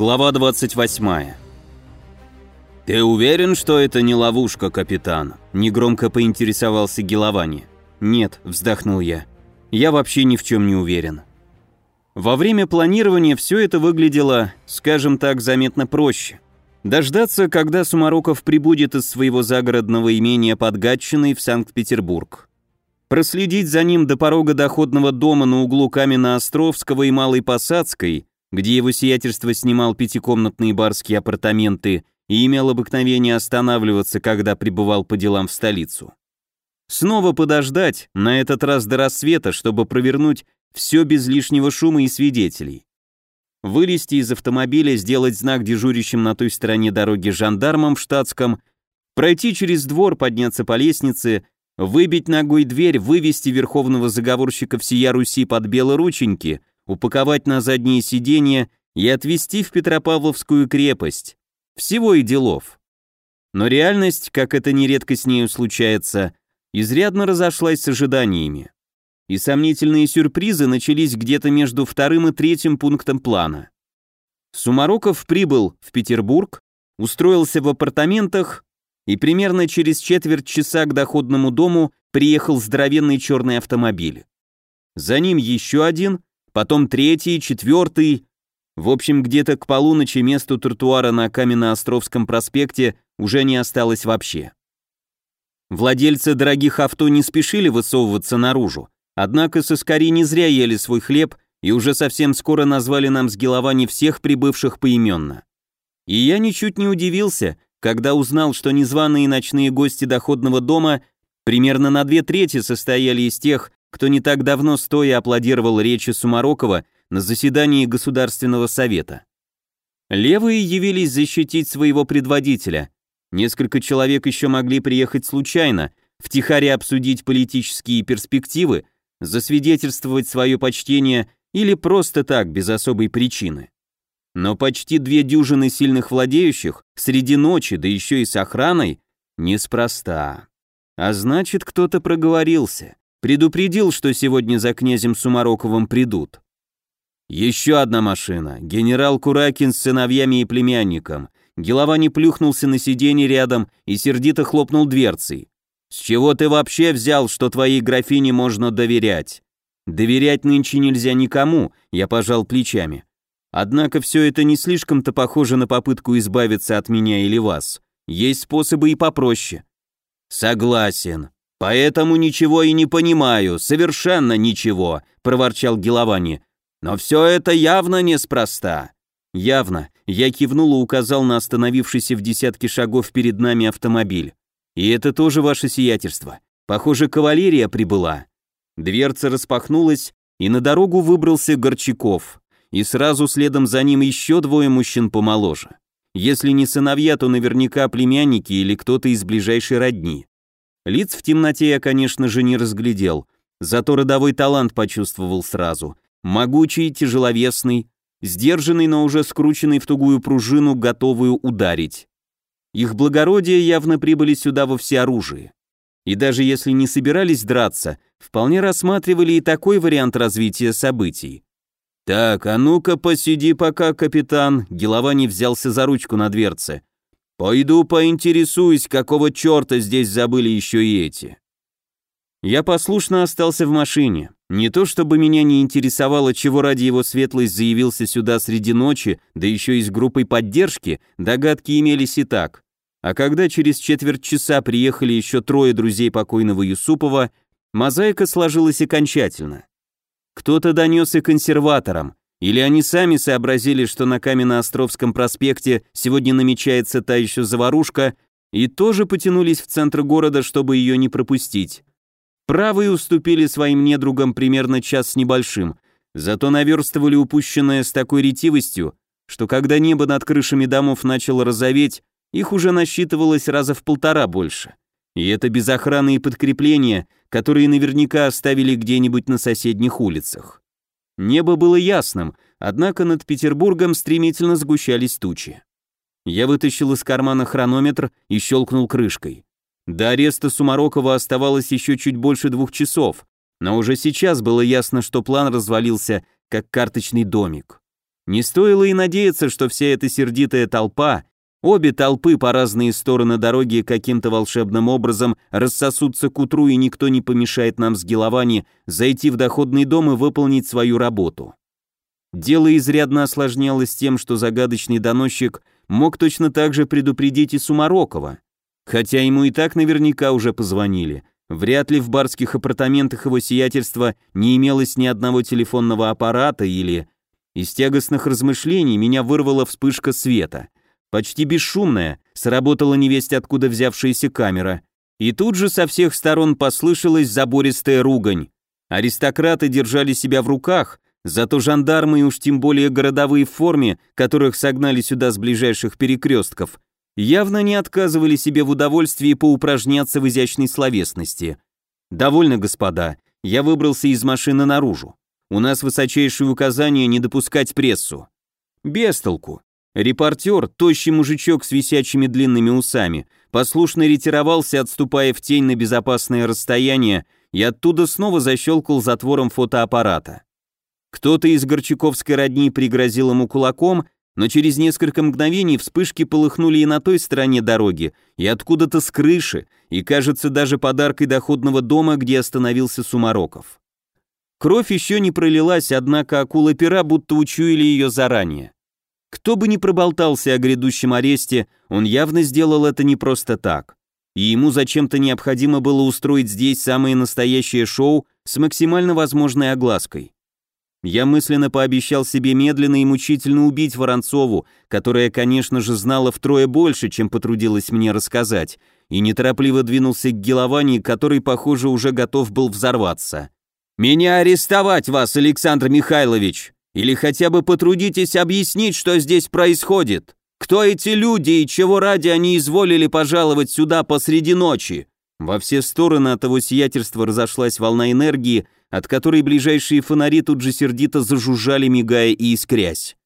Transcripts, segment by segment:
Глава 28. «Ты уверен, что это не ловушка, капитан?» Негромко поинтересовался Геловани. «Нет», — вздохнул я. «Я вообще ни в чем не уверен». Во время планирования все это выглядело, скажем так, заметно проще. Дождаться, когда Сумароков прибудет из своего загородного имения под Гатчиной в Санкт-Петербург. Проследить за ним до порога доходного дома на углу Каменно-Островского и Малой Посадской где его сиятельство снимал пятикомнатные барские апартаменты и имел обыкновение останавливаться, когда прибывал по делам в столицу. Снова подождать, на этот раз до рассвета, чтобы провернуть все без лишнего шума и свидетелей. Вылезти из автомобиля, сделать знак дежурящим на той стороне дороги жандармам в штатском, пройти через двор, подняться по лестнице, выбить ногой дверь, вывести верховного заговорщика всея Руси под белорученьки, упаковать на задние сиденья и отвезти в Петропавловскую крепость. Всего и делов. Но реальность, как это нередко с нею случается, изрядно разошлась с ожиданиями. И сомнительные сюрпризы начались где-то между вторым и третьим пунктом плана. Сумароков прибыл в Петербург, устроился в апартаментах и примерно через четверть часа к доходному дому приехал здоровенный черный автомобиль. За ним еще один, потом третий, четвертый. В общем, где-то к полуночи месту тротуара на Каменноостровском проспекте уже не осталось вообще. Владельцы дорогих авто не спешили высовываться наружу, однако соскари не зря ели свой хлеб и уже совсем скоро назвали нам с Геловани всех прибывших поименно. И я ничуть не удивился, когда узнал, что незваные ночные гости доходного дома примерно на две трети состояли из тех, кто не так давно стоя аплодировал речи Сумарокова на заседании Государственного совета. Левые явились защитить своего предводителя. Несколько человек еще могли приехать случайно, втихаря обсудить политические перспективы, засвидетельствовать свое почтение или просто так, без особой причины. Но почти две дюжины сильных владеющих среди ночи, да еще и с охраной, неспроста. А значит, кто-то проговорился. Предупредил, что сегодня за князем Сумароковым придут. Еще одна машина. Генерал Куракин с сыновьями и племянником. Геловани плюхнулся на сиденье рядом и сердито хлопнул дверцей. «С чего ты вообще взял, что твоей графине можно доверять?» «Доверять нынче нельзя никому», — я пожал плечами. «Однако все это не слишком-то похоже на попытку избавиться от меня или вас. Есть способы и попроще». «Согласен», «Поэтому ничего и не понимаю, совершенно ничего», — проворчал Геловани. «Но все это явно неспроста». «Явно», — я кивнул и указал на остановившийся в десятке шагов перед нами автомобиль. «И это тоже ваше сиятельство. Похоже, кавалерия прибыла». Дверца распахнулась, и на дорогу выбрался Горчаков, и сразу следом за ним еще двое мужчин помоложе. Если не сыновья, то наверняка племянники или кто-то из ближайшей родни. Лиц в темноте я, конечно же, не разглядел, зато родовой талант почувствовал сразу. Могучий, тяжеловесный, сдержанный, но уже скрученный в тугую пружину, готовую ударить. Их благородие явно прибыли сюда во всеоружии. И даже если не собирались драться, вполне рассматривали и такой вариант развития событий. «Так, а ну-ка посиди пока, капитан», Гелова не взялся за ручку на дверце. Пойду поинтересуюсь, какого черта здесь забыли еще и эти. Я послушно остался в машине. Не то чтобы меня не интересовало, чего ради его светлость заявился сюда среди ночи, да еще и с группой поддержки, догадки имелись и так. А когда через четверть часа приехали еще трое друзей покойного Юсупова, мозаика сложилась окончательно. Кто-то донес и консерваторам, или они сами сообразили, что на Каменноостровском проспекте сегодня намечается та еще заварушка, и тоже потянулись в центр города, чтобы ее не пропустить. Правые уступили своим недругам примерно час с небольшим, зато наверстывали упущенное с такой ретивостью, что когда небо над крышами домов начало розоветь, их уже насчитывалось раза в полтора больше. И это без охраны и подкрепления, которые наверняка оставили где-нибудь на соседних улицах. Небо было ясным, однако над Петербургом стремительно сгущались тучи. Я вытащил из кармана хронометр и щелкнул крышкой. До ареста Сумарокова оставалось еще чуть больше двух часов, но уже сейчас было ясно, что план развалился, как карточный домик. Не стоило и надеяться, что вся эта сердитая толпа, обе толпы по разные стороны дороги каким-то волшебным образом рассосутся к утру и никто не помешает нам с Геловани зайти в доходный дом и выполнить свою работу. Дело изрядно осложнялось тем, что загадочный доносчик мог точно так же предупредить и Сумарокова. Хотя ему и так наверняка уже позвонили. Вряд ли в барских апартаментах его сиятельства не имелось ни одного телефонного аппарата или... Из тягостных размышлений меня вырвала вспышка света. Почти бесшумная, сработала невесть откуда взявшаяся камера. И тут же со всех сторон послышалась забористая ругань. Аристократы держали себя в руках, Зато жандармы и уж тем более городовые в форме, которых согнали сюда с ближайших перекрестков, явно не отказывали себе в удовольствии поупражняться в изящной словесности. «Довольно, господа, я выбрался из машины наружу. У нас высочайшее указание не допускать прессу». Без толку. Репортер, тощий мужичок с висячими длинными усами, послушно ретировался, отступая в тень на безопасное расстояние, и оттуда снова защелкал затвором фотоаппарата. Кто-то из горчаковской родни пригрозил ему кулаком, но через несколько мгновений вспышки полыхнули и на той стороне дороги, и откуда-то с крыши, и, кажется, даже подаркой доходного дома, где остановился Сумароков. Кровь еще не пролилась, однако акулы пера будто учуяли ее заранее. Кто бы ни проболтался о грядущем аресте, он явно сделал это не просто так. И ему зачем-то необходимо было устроить здесь самое настоящее шоу с максимально возможной оглаской. Я мысленно пообещал себе медленно и мучительно убить Воронцову, которая, конечно же, знала втрое больше, чем потрудилась мне рассказать, и неторопливо двинулся к Геловани, который, похоже, уже готов был взорваться. «Меня арестовать вас, Александр Михайлович! Или хотя бы потрудитесь объяснить, что здесь происходит! Кто эти люди и чего ради они изволили пожаловать сюда посреди ночи?» Во все стороны от его сиятельства разошлась волна энергии, от которой ближайшие фонари тут же сердито зажужжали, мигая и искрясь.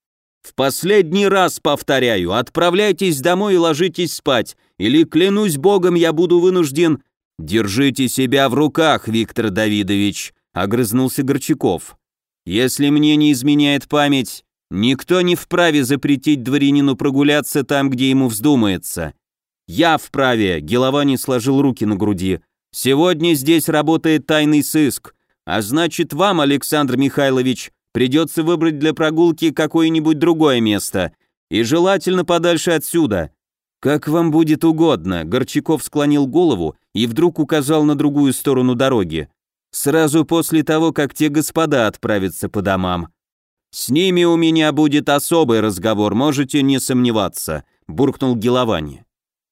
«В последний раз повторяю, отправляйтесь домой и ложитесь спать, или, клянусь богом, я буду вынужден...» «Держите себя в руках, Виктор Давидович», — огрызнулся Горчаков. «Если мне не изменяет память, никто не вправе запретить дворянину прогуляться там, где ему вздумается. Я вправе», — Геловани сложил руки на груди. «Сегодня здесь работает тайный сыск, а значит, вам, Александр Михайлович, придется выбрать для прогулки какое-нибудь другое место, и желательно подальше отсюда. Как вам будет угодно, Горчаков склонил голову и вдруг указал на другую сторону дороги. Сразу после того, как те господа отправятся по домам. С ними у меня будет особый разговор, можете не сомневаться, буркнул Геловани.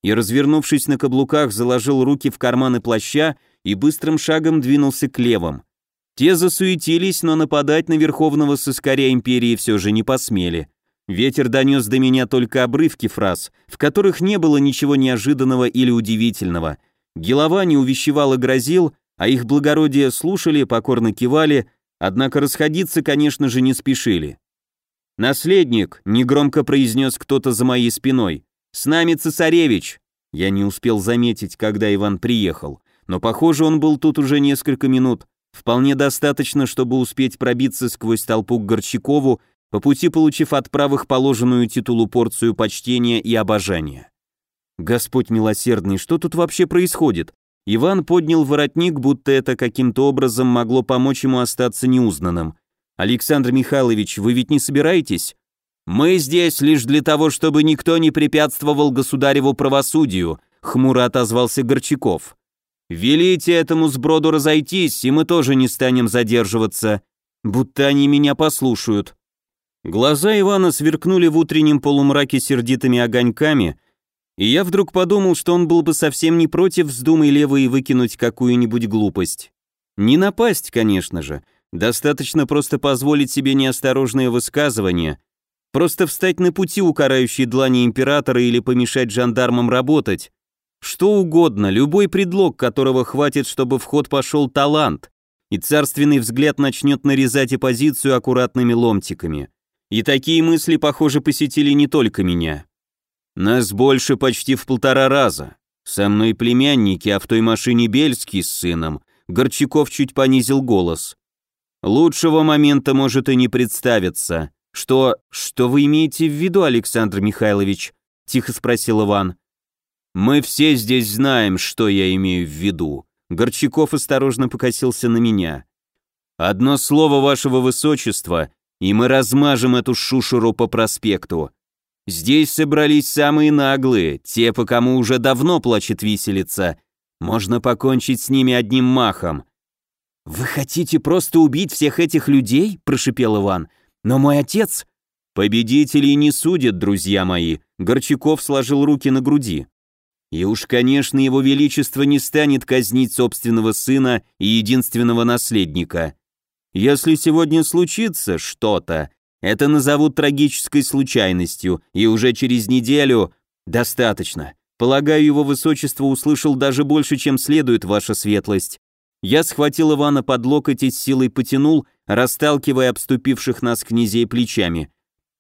И, развернувшись на каблуках, заложил руки в карманы плаща и быстрым шагом двинулся к левым. Те засуетились, но нападать на верховного сыскаря империи все же не посмели. Ветер донес до меня только обрывки фраз, в которых не было ничего неожиданного или удивительного. Гелова не увещевал и грозил, а их благородие слушали, покорно кивали, однако расходиться, конечно же, не спешили. «Наследник», — негромко произнес кто-то за моей спиной, — «с нами цесаревич». Я не успел заметить, когда Иван приехал, но, похоже, он был тут уже несколько минут, Вполне достаточно, чтобы успеть пробиться сквозь толпу к Горчакову, по пути получив от правых положенную титулу порцию почтения и обожания. Господь милосердный, что тут вообще происходит? Иван поднял воротник, будто это каким-то образом могло помочь ему остаться неузнанным. Александр Михайлович, вы ведь не собираетесь? Мы здесь лишь для того, чтобы никто не препятствовал государеву правосудию, хмуро отозвался Горчаков. «Велите этому сброду разойтись, и мы тоже не станем задерживаться, будто они меня послушают». Глаза Ивана сверкнули в утреннем полумраке сердитыми огоньками, и я вдруг подумал, что он был бы совсем не против вздумай левой выкинуть какую-нибудь глупость. Не напасть, конечно же, достаточно просто позволить себе неосторожное высказывание, просто встать на пути у карающей длани императора или помешать жандармам работать, что угодно, любой предлог, которого хватит, чтобы в ход пошел талант, и царственный взгляд начнет нарезать оппозицию аккуратными ломтиками. И такие мысли, похоже, посетили не только меня. Нас больше почти в полтора раза. Со мной племянники, а в той машине Бельский с сыном. Горчаков чуть понизил голос. Лучшего момента может и не представиться. «Что... что вы имеете в виду, Александр Михайлович?» — тихо спросил Иван. «Мы все здесь знаем, что я имею в виду». Горчаков осторожно покосился на меня. «Одно слово вашего высочества, и мы размажем эту шушеру по проспекту. Здесь собрались самые наглые, те, по кому уже давно плачет виселица. Можно покончить с ними одним махом». «Вы хотите просто убить всех этих людей?» – прошипел Иван. «Но мой отец...» «Победителей не судят, друзья мои», – Горчаков сложил руки на груди. «И уж, конечно, его величество не станет казнить собственного сына и единственного наследника. Если сегодня случится что-то, это назовут трагической случайностью, и уже через неделю... Достаточно. Полагаю, его высочество услышал даже больше, чем следует, ваша светлость. Я схватил Ивана под локоть и с силой потянул, расталкивая обступивших нас князей плечами.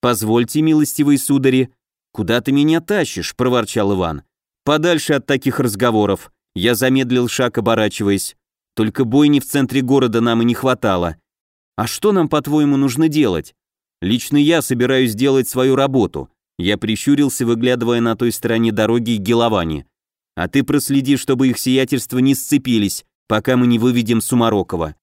«Позвольте, милостивые судари». «Куда ты меня тащишь?» – проворчал Иван. «Подальше от таких разговоров». Я замедлил шаг, оборачиваясь. «Только бойни в центре города нам и не хватало. А что нам, по-твоему, нужно делать? Лично я собираюсь делать свою работу». Я прищурился, выглядывая на той стороне дороги Геловани. «А ты проследи, чтобы их сиятельства не сцепились, пока мы не выведем Сумарокова.